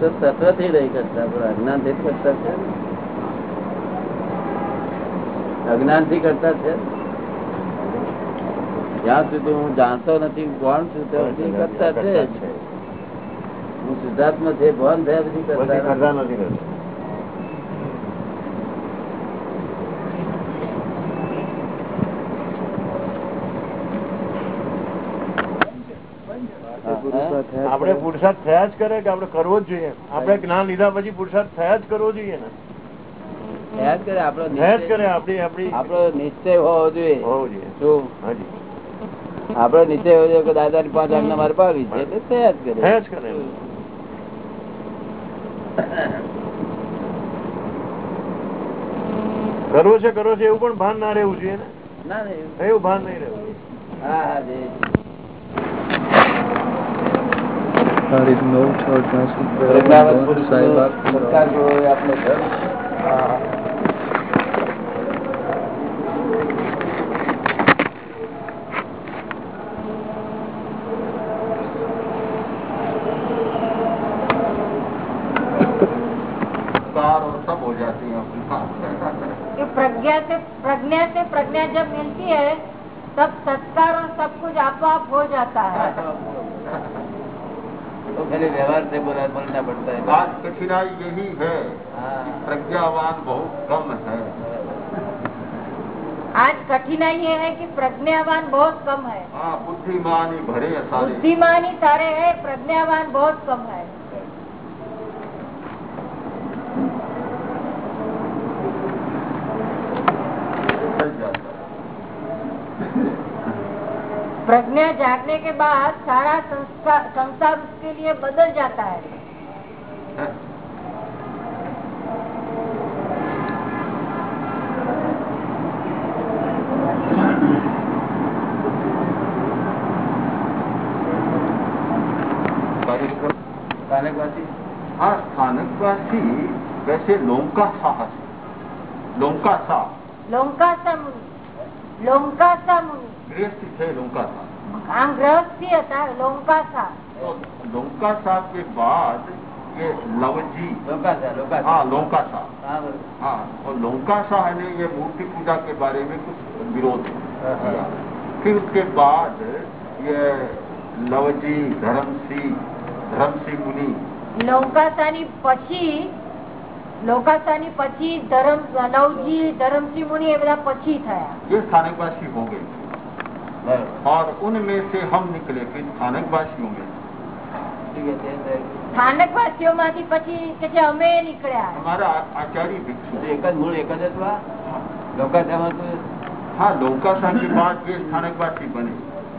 તો તત્વથી નહીં કરતા અજ્ઞાનથી કરતા છે અજ્ઞાનથી કરતા છે? જ્યાં સુધી હું જાણતો નથી કોણ છું ત્યાં કરતા છે. હું શુદ્ધાત્મા છે ભાન થયા પછી કરતા નથી. આપણે પુરુષાર્થ થયા જ કરે કે આપણે કરવો જ જોઈએ? આપણે જ્ઞાન લીધા પછી પુરુષાર્થ થયા જ કરવો જોઈએ ને? થયા જ કરે આપણો થયા જ કરે નિશ્ચય આપણી આપણી આપણો નિશ્ચય હોવો જોઈએ. હોવો જોઈએ. શું? હાજી. આપડો નીચે હોવો જોઈએ કે દાદા ની પાંચ આજ્ઞા મારે પાડવી છે એટલે થયા જ કરે. થયા જ કરે કરવો છે કરવો છે એવું પણ ભાન ના રહેવું જોઈએ ને? ના ના એવું- એવું ભાન નહીં રહેવું હા હા. जब मिलती है तब संस्कार और सब कुछ आपो आप हो जाता है तो खाली व्यवहार से बोला बोलना पड़ता है आज कठिनाई यही है हाँ। कि प्रज्ञावान बहुत कम है आज कठिनाई ये है कि प्रज्ञावान बहुत कम है हाँ बुद्धिमान ही भरे हैं सारे बुद्धिमान ही सारे है प्रज्ञावान बहुत कम है प्रज्ञा जागने के बाद सारा संसार उसके लिए बदल जाता है हाँ स्थानकवासी वैसे लोंका सा है लोंका सा लोंका सा मुनि લોંકાસા મુનિ गृहस्थ थे लोंका सा આમ ગ્રહસ્થી હતા લોંકાસા तो लोंका सा के बाद ये लवजी लोका था लोका था हाँ लोंका सा हाँ बरोबर. हाँ और लोंका शाह ने ये मूर्ति पूजा के बारे में कुछ विरोध किया फिर उसके बाद ये लवजी धर्मसी धर्मसी मुनि લોંકાસાની પછી લોકાસાની પછી ધરમ લવજી ધરમસિંહ મુનિ એ બધા પછી થયા ये स्थानकवासी हो गए और उनमें से हम निकले फिर स्थानकवासियों में સ્થાનક વાસીઓ માંથી પછી કે છે અમે નીકળ્યા हमारा आचार्य भिक्षु એક જ મૂળ એક જ હતા લોકાચામાં તો हाँ लौकासा के बाद ये स्थानकवासी बने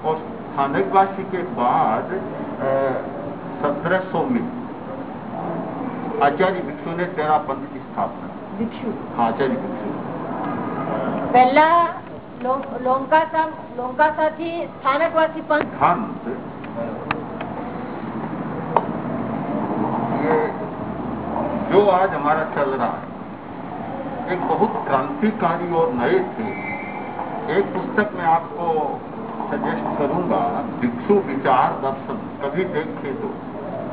और स्थानकवासी के बाद सत्रह सौ में आचार्य भिक्षु ने तेरा पंथ की स्थापना ભિક્ષુ हाँ आचार्य भिक्षु પહેલા લોંકાસા લોંકાસા થી સ્થાનકવાસી પણ पंथ ये जो आज हमारा चल रहा है एक बहुत क्रांतिकारी और नए थे एक पुस्तक में आपको सजेस्ट करूंगा भिक्षु विचार दर्शन कभी देखे तो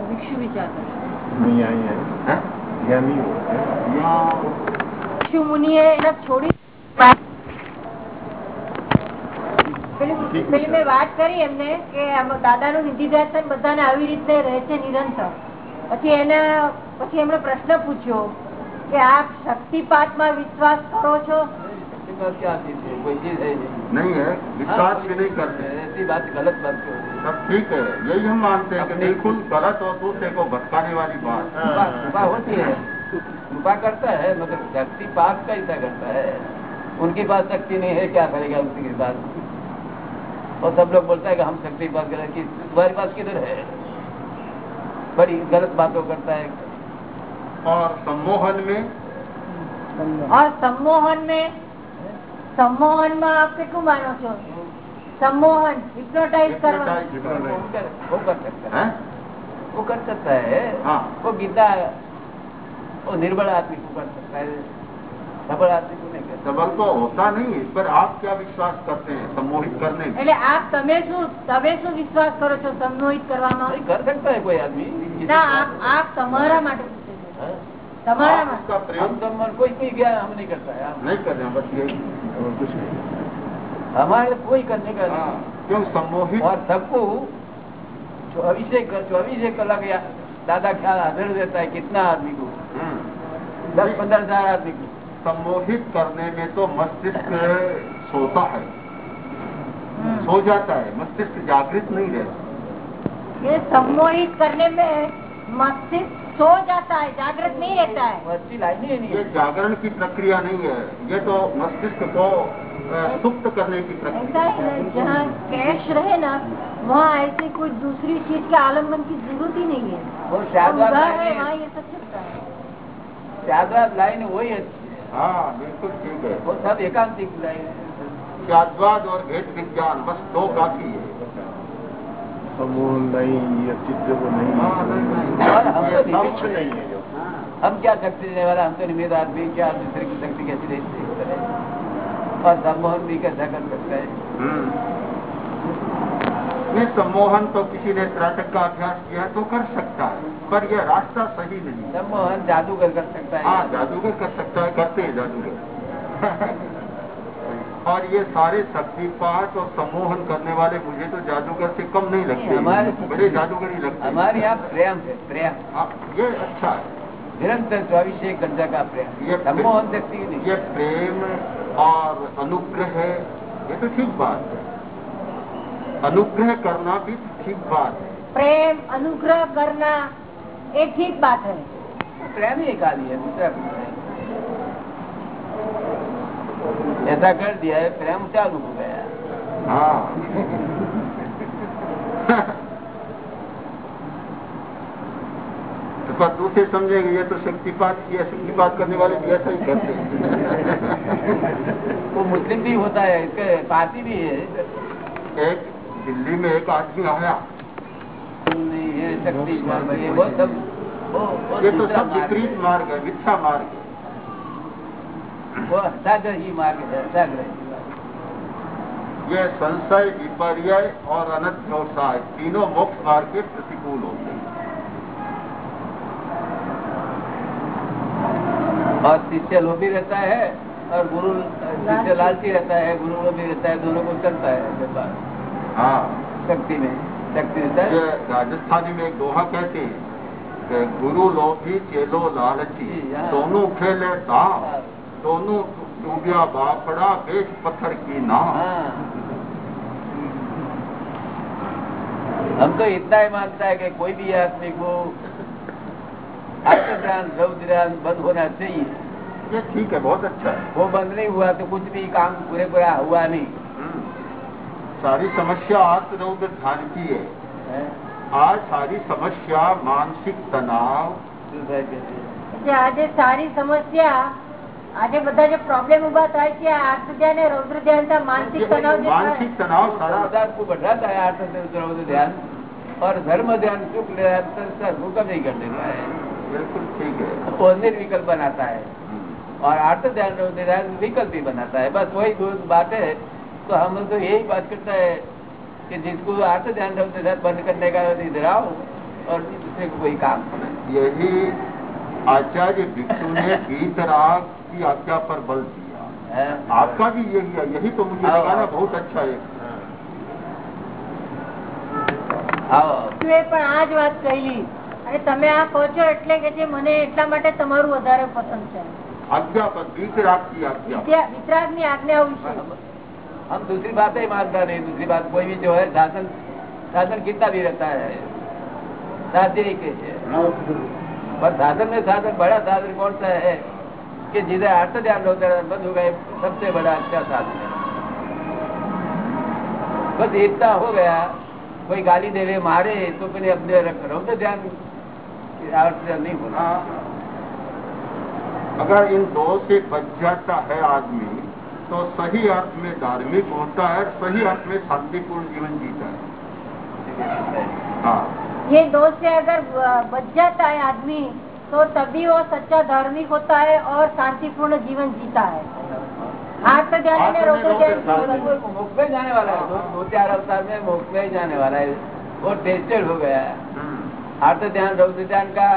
ભિક્ષુ વિચાર नहीं દાદા નું વિધિ દર્શન બધાને આવી રીતે રહે છે નિરંતર. પછી એના પછી એમણે પ્રશ્ન પૂછ્યો કે આપ શક્તિપાતમાં વિશ્વાસ કરો છો? નહીં. વિશ્વાસ નહીં કરતી. ગલત બાત है विश्वास भी नहीं करते ऐसी बात गलत बात क्यों है? सब ठीक है यही हम मानते हैं कि अपने- बिल्कुल गलत और दूसरे को भटकाने वाली बात कृपा कृपा होती है कृपा करता है मगर शक्ति पास कैसा करता है उनके पास शक्ति नहीं है क्या करेगा उनके पास और सब लोग बोलता है कि हम शक्ति पास करें कि तुम्हारे पास किधर है बड़ी गलत बातों करता है और सम्मोहन में और सम्मोहन में सम्मोहन में आप કેટલું માનો છો सम्मोहन हिप्नोटाइज करवा Hypnotize, वो कर- वो कर सकता है हैं? वो कर सकता है हाँ वो गीता वो निर्बल आदमी को कर सकता है सबल आदमी को नहीं कर सबल तो होता नहीं है पर आप क्या विश्वास करते हैं सम्मोहित करने में એટલે આપ તમે શું તમે શું વિશ્વાસ કરો છો સંમોહિત કરવામાં नहीं कर सकता है कोई आदमी ના આપ આપ તમારા માટે પૂછે છે हाँ? તમારા आप માટે उसका हम प्रयोग सम्मान कोई कोई ज्ञान हम नहीं करता है हम- नहीं कर रहे हैं बस ये और कुछ नहीं हमारे कोई करने का हाँ, नहीं क्यों सम्मोहित और सबको चौबीस चौबीस कलाक या दादा ख्याल हाजिर देता है कितना आदमी को हम्म। दस पंद्रह हजार आदमी को सम्मोहित करने में तो मस्तिष्क सोता है सो जाता है मस्तिष्क जागृत नहीं रहता ये सम्मोहित करने में मस्तिष्क सो जाता है जागृत नहीं रहता है वो अच्छी लाइन ही नहीं ये है जागरण की प्रक्रिया नहीं है ये तो मस्तिष्क को अ, सुप्त करने की प्रक्रिया। जहाँ कैश रहे ना वहाँ ऐसे कोई दूसरी चीज़ के आलंबन की ज़रूरत ही नहीं है। वो है वहाँ ये सब चलता है। शादाब लाइन वही अच्छी है। हाँ बिल्कुल ठीक है। वो सब एकांतिक लाइन है। और भेद विज्ञान बस दो काफ़ी है। समूह नहीं ये चित्र वो नहीं हाँ, हम तो नहीं है। हम क्या शक्ति देने वाला? हम तो निमित आदमी क्या दूसरे की शक्ति कैसी देते और सम्मोहन भी कैसा कर सकता है? हम्म। ये सम्मोहन तो किसी ने त्राटक का अभ्यास किया तो कर सकता है पर यह रास्ता सही नहीं सम्मोहन जादूगर कर सकता है। हाँ जादूगर कर सकता है करते हैं जादूगर। और ये सारे शक्ति पाठ और सम्मोहन करने वाले मुझे तो जादूगर से कम नहीं लगते। हमारे- बड़े जादूगर ही लगते हमारे यहाँ प्रेम है प्रेम। हाँ, ये अच्छा है। निरंतर चौबीस एक घंटा का प्रेम। ये सम्मोहन नहीं। ये प्रेम और अनुग्रह है ये तो ठीक बात है अनुग्रह करना भी ठीक बात है प्रेम अनुग्रह करना ये ठीक बात है प्रेम ही एक आदि है दूसरा कुछ नहीं ऐसा कर दिया है प्रेम चालू हो गया हाँ तो पर दूसरे समझेंगे ये तो शक्तिपात किया शक्तिपात करने वाले भी ऐसा ही करते हैं वो मुस्लिम भी होता है इसके पार्टी भी है एक दिल्ली में एक आदमी आया नहीं है शक्ति ये वो सब वो, वो ये तो दूसरा सब मार्ग है। विपरीत मार्ग है मिथ्या मार्ग है वो हस्ताग्रह ही मार्ग है हस्ताग्रह ही मार्ग। ये संशय विपर्य और अनध्यवसाय तीनों मोक्ष मार्ग के प्रतिकूल होते और शिष्य लोभी रहता है और गुरु शिष्य लालची रहता है गुरु लोभी रहता है दोनों को चलता है व्यापार हाँ शक्ति में शक्ति रहता ये है राजस्थानी में एक दोहा कहते हैं कि गुरु लोभी चेलो लालची हाँ। दोनों खेले दाव दोनों डूबिया बापड़ा बेच पत्थर की नाव हाँ। हम तो इतना ही मानता है कि कोई भी आदमी को आत्मध्यान रौद्रान बंद होना चाहिए ये ठीक है बहुत अच्छा है वो बंद नहीं हुआ तो कुछ भी काम पूरे पूरा हुआ नहीं हम्म। सारी समस्या आत्म रौद्र ध्यान की है है? आज सारी समस्या मानसिक तनाव दूसरा कैसे? એટલે આજે સારી સમસ્યા આજે બધા જે પ્રોબ્લેમ ઉભા થાય છે આ આર્થ ધ્યાન અને રૌદ્ર ધ્યાન ના માનસિક તણાવ જે થાય. मानसिक तनाव सारा पदार्थ को बढ़ाता है आत्म रौद्र ध्यान और धर्म ध्यान सुख निरंतर को कम नहीं कर देता है बिल्कुल ठीक है वो निर्विकल्प बनाता है और आर्थ ध्यान रौद्र ध्यान विकल्प ही बनाता है बस वही दो बात है तो हम तो यही बात करता है कि जिसको आर्थ ध्यान रौद्र ध्यान बंद करने का इधर आओ और दूसरे को कोई काम नहीं। यही आचार्य भिक्षु ने वीतराग की आज्ञा पर बल दिया है? आपका भी यही है यही तो मुझे हाँ। लगा ना बहुत अच्छा है आओ એ પણ આ જ વાત કહેલી અને તમે આ કહો છો એટલે કે જે મને એટલા માટે તમારું વધારે પસંદ છે आज्ञा पर वीतराग की आज्ञा વિદ્યા- વિતરાગની આજ્ઞા વિશે हम दूसरी बातें ही मानता नहीं दूसरी बात कोई भी जो है साधन साधन कितना भी रहता है साध्य ही के है पर साधन में साधन बड़ा साधन कौन सा है कि जिधर अर्थ ध्यान होता है बंद हो गए सबसे बड़ा अच्छा साधन है बस इतना हो गया कोई गाली दे रहे मारे तो फिर अपने रख रहो तो ध्यान अगर इन दो से बच जाता है आदमी तो सही अर्थ में धार्मिक होता है सही अर्थ में शांतिपूर्ण जीवन जीता है हाँ ये दोष से अगर अ, बच जाता है आदमी तो तभी वो सच्चा धार्मिक होता है और शांतिपूर्ण जीवन जीता है आर्थ ध्यान में रौद्र ध्यान वो मोक्ष में जाने वाला है दो, दो चार अवतार में मोक्ष में ही जाने वाला है वो टेस्टेड हो गया है हम्म। आर्थ ध्यान रौद्र ध्यान का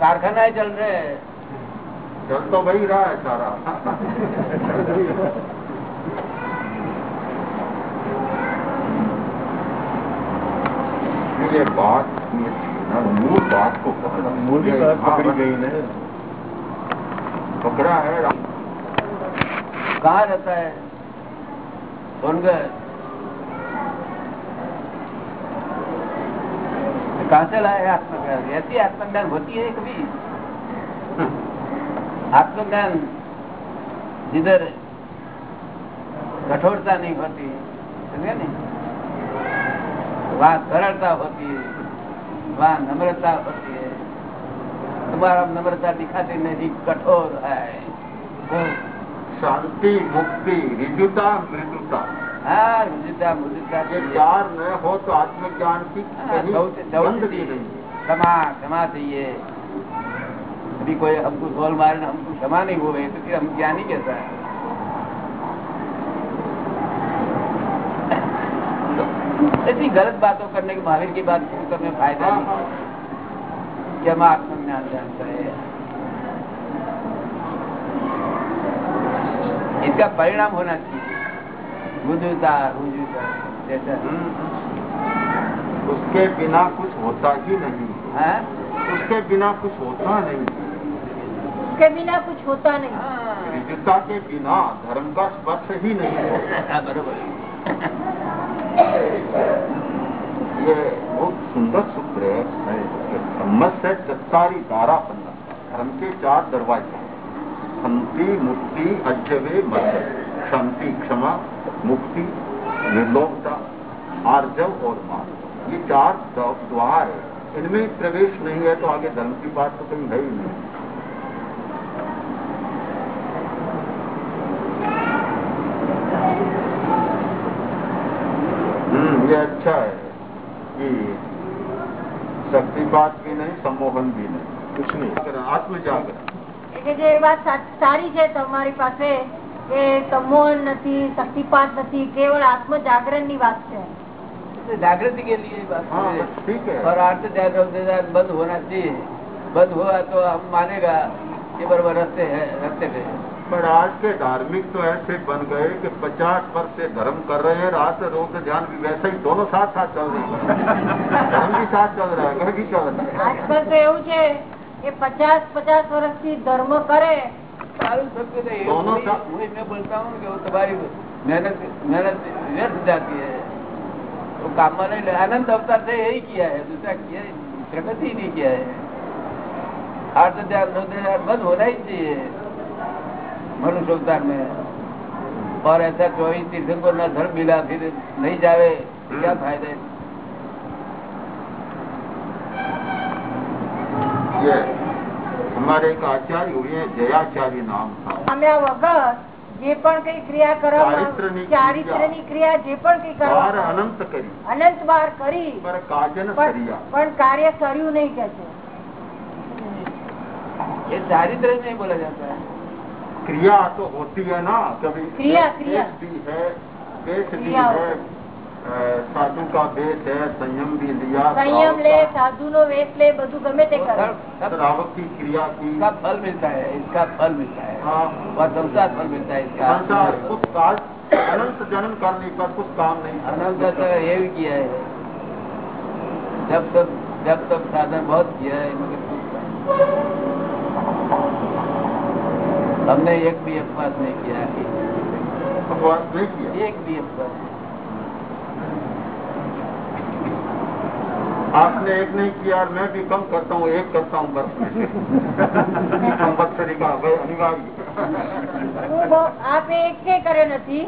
कारखाना ही चल रहे हैं। चल तो वही रहा है सारा। ये बात है मूल बात को पकड़ा। मूल बात हाँ, पकड़ी गई ना। पकड़ा है कहाँ रहता है? सोनगढ़। कहाँ से लाए आत्मज्ञान ऐसी आत्मज्ञान होती है कभी आत्मज्ञान जिधर कठोरता नहीं होती समझे नहीं वहाँ सरलता होती है वहाँ नम्रता होती है तुम्हारा नम्रता दिखाती नहीं कठोर है वो शांति मुक्ति रिजुता मृदुता हाँ ये न हो तो आत्मज्ञान की नहीं क्षमा क्षमा चाहिए। अभी कोई हमको गोल मारे हमको क्षमा नहीं हुए तो फिर हम ज्ञानी कैसा है? ऐसी गलत बातों करने के महावीर की बात करने में फ़ायदा हाँ, नहीं। हाँ। कि हम आत्मज्ञान जानते हैं इसका परिणाम होना चाहिए। रुजुता रुजुता जैसा हम्म। उसके बिना कुछ होता ही नहीं हाँ उसके बिना कुछ होता नहीं उसके बिना कुछ होता नहीं हाँ रिजुता के बिना धर्म का स्पर्श ही नहीं होता हाँ, बरोबर ये बहुत सुंदर सूत्र है धम्म से चत्तारी दारा पन्ना धर्म के चार दरवाजे शांति मुक्ति अजवे मध्य शांति क्षमा मुक्ति निर्लोभता आर्जव और मान ये चार द्व- द्वार है इनमें प्रवेश नहीं है तो आगे धर्म की बात तो कहीं है ही नहीं हम्म ये अच्छा है कि शक्तिपात भी नहीं सम्मोहन भी नहीं कुछ नहीं आत्मजागरण એટલે જે વાત સા- સારી છે તમારી પાસે કે સંમોહન નથી શક્તિપાત નથી કેવળ આત્મ જાગરણ ની વાત છે तो जागृति के लिए बात हाँ है। बस ठीक है और अर्थ ध्यान रौद्र ध्यान बंद होना चाहिए बंद हुआ तो हम मानेगा कि बरबर रस्ते है रस्ते पे है। पर आज के धार्मिक तो ऐसे बन गए कि 50 वर्ष से धर्म कर रहे हैं रात रोज ध्यान भी वैसे ही दोनों साथ साथ चल रहे हैं धर्म भी साथ चल रहा है घर भी चल रहा है આજકાલ તો એવું છે કે પચાસ પચાસ વર્ષથી ધર્મ કરે સારું શક્ય નહીં दोनों હું साथ- હું मैं बोलता हूँ कि वो तुम्हारी मेहनत मेहनत व्यर्थ जाती है वो काम में नहीं आनंद अवतार से यही किया है दूसरा किया ही नहीं, प्रगति ही नहीं किया है आठ हजार नौ हजार बंद होना ही चाहिए मनुष्य अवतार में और ऐसा चौबीस तीर्थंकर न धर्म मिला फिर नहीं जावे तो क्या फायदा है અમારે એક આચાર્ય જયાચાર્ય નામ આમ્યા વગર જે પણ કઈ ક્રિયા કરવામાં ચારિત્રની ક્રિયા. જે પણ કઈ કરવા અનંત કરી. કરી. પણ કાર્ય કર્યું નહીં કે છે. એ ચારિત્ર ક્રિયા તો હોતી હૈ ના કભી ક્રિયા ક્રિયા. वेश भी क्रिया है अ, साधु का वेश है संयम भी लिया સંયમ લે श्रावक સાધુ નો વેશ લે બધું ગમે તે वो કરે सब- का- सब श्रावक की क्रिया की इसका फल मिलता है इसका फल मिलता है हाँ, और संसार फल मिलता है इसका संसार कुछ काज अनंत जन्म करने पर कुछ काम नहीं कर अनंत तो ये भी किया है जब तक जब तक साधन बहुत किया है मगर कुछ हमने एक भी अपवाद नहीं किया है अपवाद नहीं किया एक भी अपवाद आपने एक नहीं किया और मैं भी कम करता हूँ एक करता हूँ बस में कंपल्सरी का भाई अनिवार्य હું બહુ- આપે એક કે કરે નથી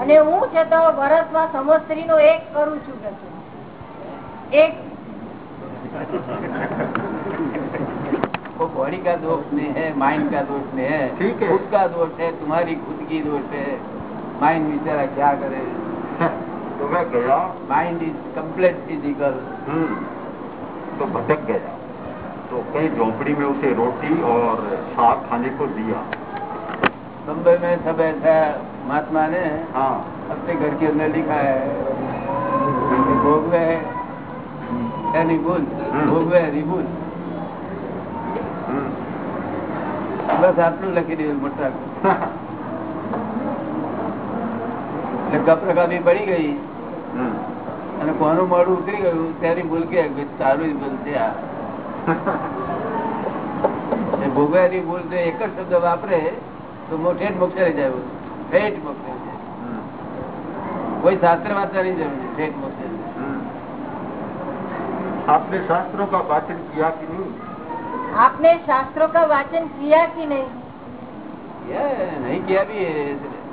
અને હું છે તો વર્ષમાં સંવત્સરી નો એક કરું છું કે છે. એક वो बॉडी का दोष नहीं है माइंड का दोष नहीं है ठीक है। खुद का दोष है तुम्हारी खुद की दोष है माइंड बेचारा क्या करे तो मैं गया mind is complete physical hmm, तो भटक गया तो कई झोपड़ी में उसे रोटी और साग खाने को दिया बम्बई में सब ऐसा महात्मा ने हाँ अपने घर के अंदर लिखा है कि भोगवे है यानी गुण हम्म। ભોગવે રિબુલ हम्म, બસ આટલું લખી દીધું મોટા એટલે કપરકાપી પડી ગઈ हम्म, અને કોનું મોડું ઉતરી ગયું ત્યારે ભૂલ કે ભાઈ તારું જ ભૂલ છે આ એ ભોગવ્યાની ભૂલ છે એક જ શબ્દ વાપરે તો મોટે જ મોક્ષે લઈ જાય ઠેઠ મોક્ષે લઈ જાય. हम्म, કોઈ શાસ્ત્ર વાંચવાની જરૂર નહીં ઠેઠ મોક્ષે લઈ જાય. हम्म। आपने शास्त्रों का वाचन किया कि नहीं आपने शास्त्रों का वाचन किया कि नहीं किया है, नहीं किया भी है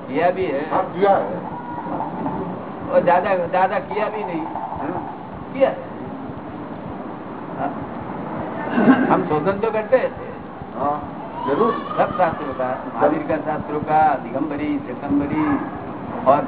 किया भी है हाँ किया है और ज़्यादा दादा किया भी नहीं। हम्म, किया? हाँ। हम शोधन तो करते हैं। हाँ ज़रूर। सब शास्त्रों का महावीर का शास्त्रों का दिगंबरी जगम्बरी और